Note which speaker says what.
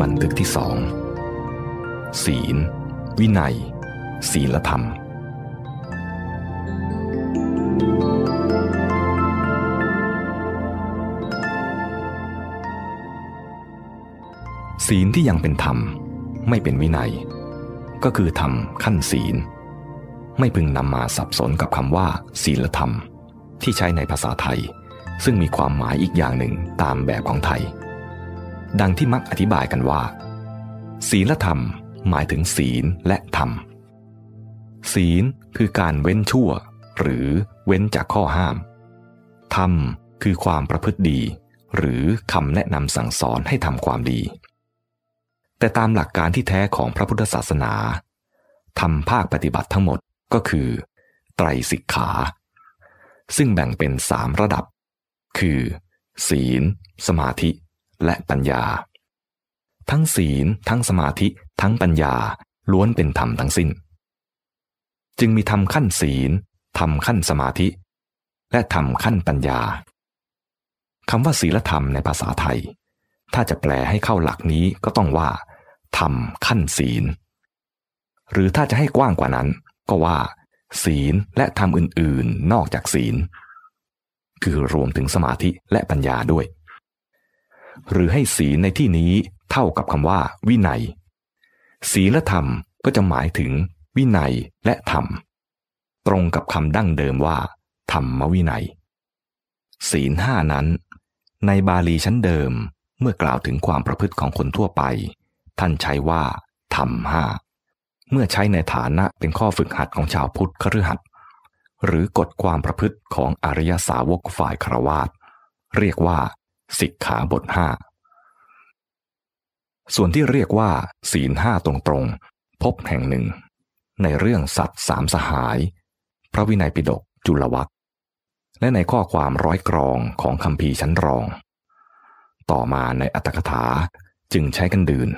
Speaker 1: บันทึกที่สองศีล วินัย ศีลธรรม ศีลที่ยังเป็นธรรม ไม่เป็นวินัย ก็คือธรรมขั้นศีล ไม่พึงนำมาสับสนกับคำว่า ศีลธรรม ที่ใช้ในภาษาไทย ซึ่งมีความหมายอีกอย่างหนึ่งตามแบบของไทย ดังที่มักอธิบายกันว่า ศีลธรรมหมายถึงศีลและธรรม ศีลคือการเว้นชั่ว หรือเว้นจากข้อห้าม ธรรมคือความประพฤติดี หรือคำแนะนำสั่งสอนให้ทำความดี แต่ตามหลักการที่แท้ของพระพุทธศาสนาธรรมภาคปฏิบัติทั้งหมดก็คือ ไตรสิกขา ซึ่งแบ่งเป็นสามระดับ คือ ศีล สมาธิ และปัญญา ทั้งศีล ทั้งสมาธิ ทั้งปัญญาล้วนเป็นธรรมทั้งสิ้น จึงมีธรรมขั้นศีลธรรมขั้นสมาธิ และธรรมขั้นปัญญาคำว่าศีลธรรมในภาษาไทย ถ้าจะแปลให้เข้าหลักนี้ก็ต้องว่าธรรมขั้นศีล หรือถ้าจะให้กว้างกว่านั้น ก็ว่า ศีลและธรรมอื่นๆ นอกจากศีล คือรวมถึงสมาธิและปัญญาด้วย หรือให้ศีลในที่นี้เท่ากับคำว่า วินัย ศีลธรรมก็จะหมายถึง วินัยและธรรม ตรงกับคำดั้งเดิมว่า ธรรมวินัย ศีลห้านั้น ในบาลีชั้นเดิม เมื่อกล่าวถึงความประพฤติของคนทั่วไป ท่านใช้ว่าธรรมห้าเมื่อใช้ในฐานะเป็นข้อฝึกหัดของชาวพุทธคฤหัสถ์หรือกฎความประพฤติของอริยสาวกฝ่ายครวาตเรียกว่า สิกขาบทห้าส่วนที่เรียกว่า ศีลห้าตรงๆ พบแห่งหนึ่ง ในเรื่องสัตว์สามสหาย พระวินัยปิฎกจุลวัคและในข้อความร้อยกรองของคำพีชั้นรอง ต่อมาในอัตถกถาจึงใช้กันดื่น